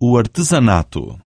o artesanato.